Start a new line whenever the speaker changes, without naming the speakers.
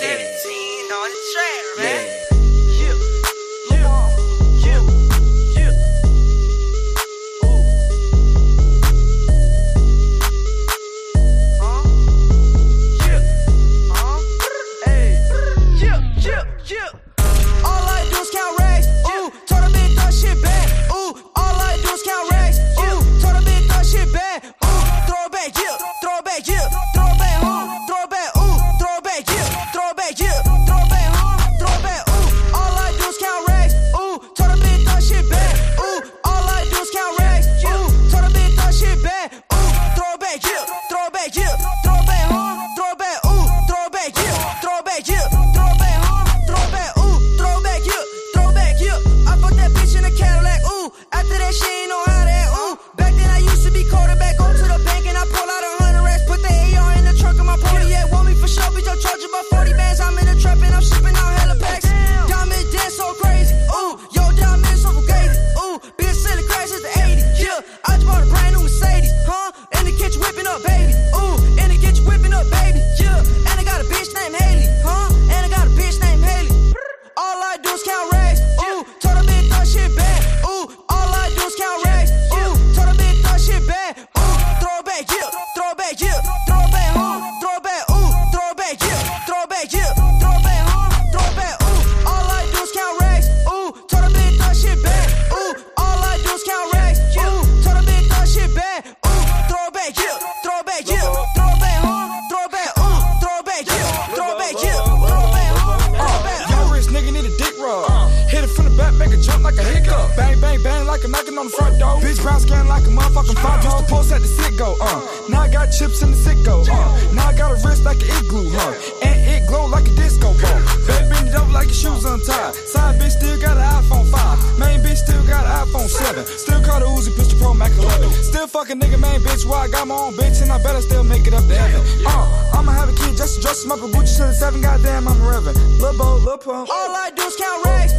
17 on the track, man.
Yeah. Yeah. Yeah. Yeah. Yeah. Yeah. Yeah. Yeah.
Yeah, throw it back home, throw it back, ooh. All I do is count racks. Ooh, told a bitch throw shit back. Ooh, all I do is count racks. Ooh, told a bitch throw shit back. Ooh, throw it back, yeah, throw it back, yeah, throw it back home, throw it back, ooh, throw it back, yeah, throw it back, yeah, throw it back home, throw it back.
Young rich nigga need a dick rub. Hit it from the back, make it jump like a hiccup. Bang, bang, bang, like a knocking on the front door. Bitch brown skin like a motherfucking front Used to post at the Citgo, uh. Now I got chips in the Citgo, uh. Now I got a wrist like an igloo, huh? And 11. Still call the Uzi pistol pro Mac 11. Still fucking nigga man, bitch. Why I got my own bitch and I better still make it up to heaven. Uh, I'ma have a kid just to dress him up in Gucci till the seven. Goddamn, I'm a reverend. Lil Bo, Lil Pump.
All I do is count racks.